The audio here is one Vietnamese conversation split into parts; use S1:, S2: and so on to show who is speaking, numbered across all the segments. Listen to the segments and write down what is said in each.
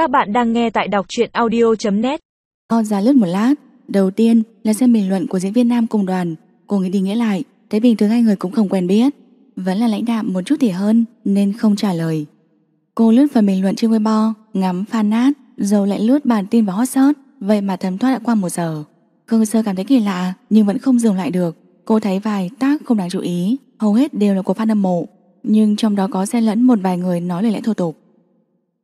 S1: Các bạn đang nghe tại đọc truyện audio.net
S2: Co ra lướt một lát, Đầu tiên là xem bình luận của diễn viên nam cùng đoàn. Cô nghĩ đi nghĩ lại, Thấy bình thường hai người cũng không quen biết. Vẫn là lãnh đạm một chút thì hơn, Nên không trả lời. Cô lướt phần bình luận trên Weibo, Ngắm fan nát Rồi lại lướt bản tin vào hot search Vậy mà thấm thoát đã qua một giờ. Khương Sơ cảm thấy kỳ lạ, Nhưng vẫn không dừng lại được. Cô thấy vài tác không đáng chú ý, Hầu hết đều là của fan hâm mộ. Nhưng trong đó có xen lẫn một vài người nói lời lẽ thô tục.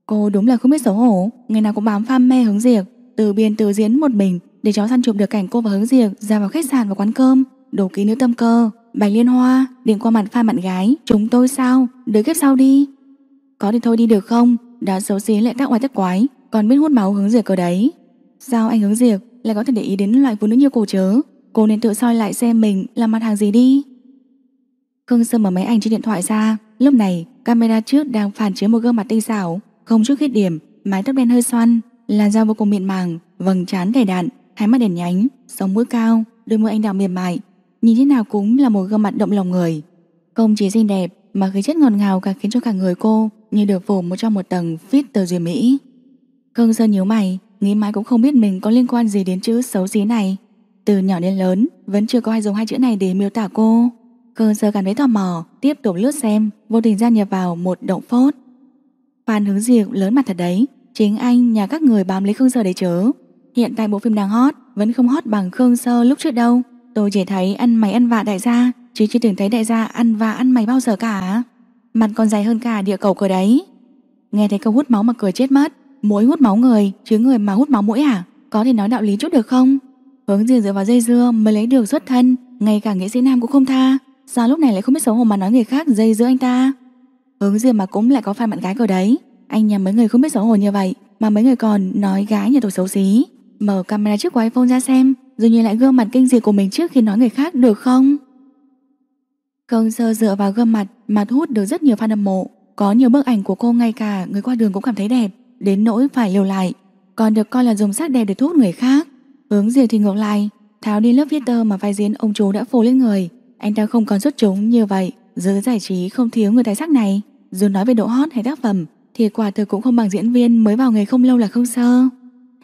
S2: Cô đúng là không biết xấu hổ. Ngày nào cũng bám pha mê hướng diệt Từ biên từ diễn một mình, Để cháu săn chụp được cảnh cô và hướng diệt Ra vào khách sạn và quán cơm. Đồ ký nữ tâm cơ Bạch liên hoa Điện qua mặt pha bạn gái. Chúng tôi sao? Đứa kiếp sau đi. Có thì thôi đi được không? Đã xấu xí lại tác oai tác quái, Còn biết hút máu hướng diệt cơ đấy. Sao anh hướng diệt lại có thể để ý đến loại phụ nữ như cô chớ Cô nên tự soi lại xem mình là mặt hàng gì đi. Khương Sơ mở máy ảnh trên điện thoại ra. Lúc này, camera trước đang phản chiếu một gương mặt tinh xảo. Không chút khuyết điểm, Mái tóc đen hơi xoăn, Làn da vô cùng mịn màng, Vầng trán đầy đạn, Hai mắt đèn nhánh, Sống mũi cao, Đôi môi anh đào mềm mại. Nhìn thế nào cũng là một gương mặt động lòng người. Không chỉ xinh đẹp, Mà khí chất ngọt ngào càng khiến cho cả người cô Như được phủ một trong một tầng fit tờ duyên Mỹ. Khương Sơn nhíu mày, Nghĩ mãi cũng không biết mình có liên quan gì đến chữ xấu xí này. Từ nhỏ đến lớn, Vẫn chưa có ai dùng hai chữ này để miêu tả cô. Khương Sơ cảm thấy tò mò, Tiếp tục lướt xem, Vô tình gia nhập vào một động phốt. Phan hướng diệp lớn mặt thật đấy. Chính anh, nhà các người bám lấy Khương Sơ đấy chớ. Hiện tại bộ phim đang hot, Vẫn không hot bằng Khương Sơ lúc trước đâu. Tôi chỉ thấy ăn mày ăn vạ đại gia, Chứ chưa từng thấy đại gia ăn vạ ăn mày bao giờ cả. Mặt còn dài hơn cả địa cầu cờ đấy. Nghe thấy câu hút máu mà cười chết mất. Mũi hút máu người, Chứ người mà hút máu mũi à? Có thể nói đạo lý chút được không? Hướng diệp dựa vào dây dưa mới lấy được xuất thân, Ngay cả nghệ sĩ nam cũng không tha. Sao lúc này lại không biết xấu hổ mà nói người khác dây dưa anh ta? Hướng gì mà cũng lại có fan bạn gái cơ đấy. Anh nhầm mấy người không biết xấu hổ như vậy, Mà mấy người còn nói gái nhà tôi xấu xí. Mở camera trước của iPhone ra xem, Rồi nhìn lại gương mặt kinh dị của mình trước khi nói người khác được không? Khương Sơ dựa vào gương mặt mà thu hút được rất nhiều fan hâm mộ. Có nhiều bức ảnh của cô ngay cả người qua đường cũng cảm thấy đẹp, Đến nỗi phải liều lại. Còn được coi là dùng sắc đẹp để thu hút người khác. Hướng gì thì ngược lại, Tháo đi lớp filter mà vai diễn ông chú đã phủ lên người. Anh ta không còn xuất chúng như vậy, Giới giải trí không thiếu người tài sắc này. Dù nói về độ hot hay tác phẩm, Thì quả thực cũng không bằng diễn viên mới vào nghề không lâu là không sơ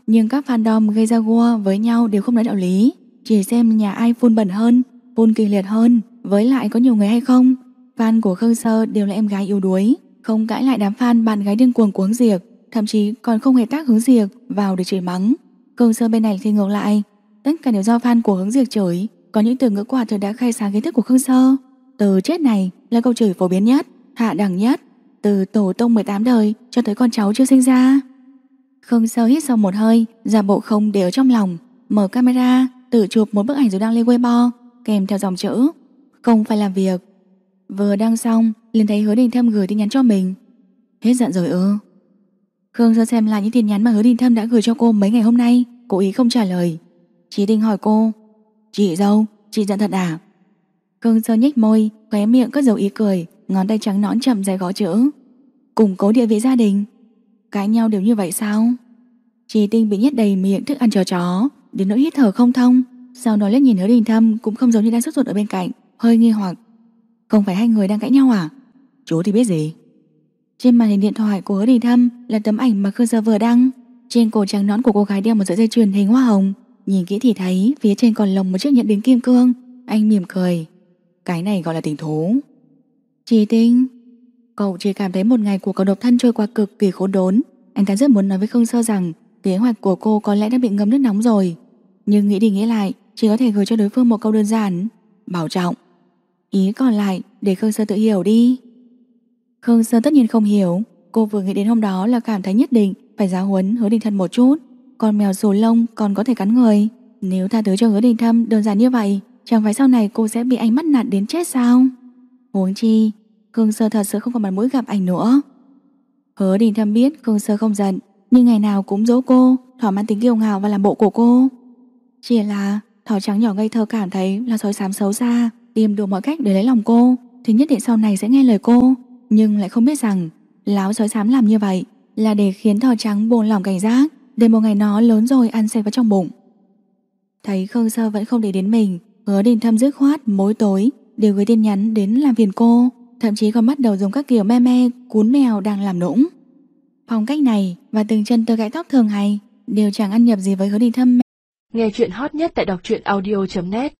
S2: Nhưng các fandom gây ra gua với nhau đều không nói đạo lý. Chỉ xem nhà ai phun bẩn hơn Phun kỳ liệt hơn. Với lại có nhiều người hay không, Fan của Khương Sơ đều là em gái yếu đuối. Không cãi lại đám fan bạn gái điên cuồng cuống diệt Thậm chí còn không hề tác hướng diệt Vào để chửi mắng. Khương Sơ bên này thì ngược lại. Tất cả đều do fan của hướng diệt chửi. Có những từ ngữ quả thực đã khai sáng kiến thức của Khương Sơ. Từ chết này là câu chửi phổ biến nhất. Hạ đẳng nhất Từ tổ tông 18 đời cho tới con cháu chưa sinh ra. Khương Sơ hít sâu một hơi Giả bộ không để ở trong lòng. Mở camera Tự chụp một bức ảnh rồi đăng lên Weibo Kèm theo dòng chữ Không phải làm việc. Vừa đăng xong liền thấy hứa đình thâm gửi tin nhắn cho mình. Hết giận rồi ư? Khương Sơ xem lại những tin nhắn mà hứa đình thâm đã gửi cho cô mấy ngày hôm nay Cố ý không trả lời. Chí đình hỏi cô Chị dâu, chị giận thật à? Khương Sơ nhếch môi, khóe miệng cất dấu ý cười. Ngón tay trắng nõn chậm dài gõ chữ. Củng cố địa vị gia đình. Cãi nhau đều như vậy sao? Chí Tinh bị nhét đầy miệng thức ăn cho chó, Đến nỗi hít thở không thông. Sau đó liếc nhìn hứa đình thâm Cũng không giống như đang sốt ruột ở bên cạnh, Hơi nghi hoặc. Không phải hai người đang cãi nhau à? Chú thì biết gì? Trên màn hình điện thoại của hứa đình thâm Là tấm ảnh mà Khương Sơ vừa đăng. Trên cổ trắng nón của cô gái đeo một sợi dây chuyền hình hoa hồng. Nhìn kỹ thì thấy phía trên còn lồng một chiếc nhẫn đính kim cương. Anh mỉm cười. Cái này gọi là tình thú. Chị tinh, Cậu chỉ cảm thấy một ngày của cậu độc thân trôi qua cực kỳ khốn đốn. Anh ta rất muốn nói với Khương Sơ rằng Kế hoạch của cô có lẽ đã bị ngâm nước nóng rồi, Nhưng nghĩ đi nghĩ lại, Chỉ có thể gửi cho đối phương một câu đơn giản, Bảo trọng. Ý còn lại, để Khương Sơ tự hiểu đi. Khương Sơ tất nhiên không hiểu, Cô vừa nghĩ đến hôm đó là cảm thấy nhất định Phải giáo huấn hứa đình thân một chút. Con mèo sổ lông còn có thể cắn người. Nếu tha thứ cho hứa đình thâm đơn giản như vậy, Chẳng phải sau này cô sẽ bị anh mắt nạt đến chết sao? Huống chi Khương Sơ thật sự không còn mặt mũi gặp anh nữa. Hứa đình thâm biết Khương Sơ không giận, Nhưng ngày nào cũng dỗ cô, Thỏa mãn tính kiêu ngạo và làm bộ của cô. Chỉ là thỏ trắng nhỏ ngây thơ cảm thấy Là sói xám xấu xa, Tìm đủ mọi cách để lấy lòng cô, Thì nhất định sau này sẽ nghe lời cô. Nhưng lại không biết rằng Láo sói xám làm như vậy Là để khiến thỏ trắng buồn lòng cảnh giác, Để một ngày nó lớn rồi ăn xẹt vào trong bụng. Thấy Khương Sơ vẫn không để đến mình, Hứa đình thâm dứt khoát mỗi tối Đều gửi tin nhắn đến làm phiền cô. Thậm chí còn bắt đầu dùng các kiểu me me, Cún mèo đang làm nũng. Phong cách này và từng chân tơ gãy tóc thường hay, đều chẳng ăn nhập gì với hứa đình thâm
S1: Nghe chuyện hot nhất tại đọc truyện audio.net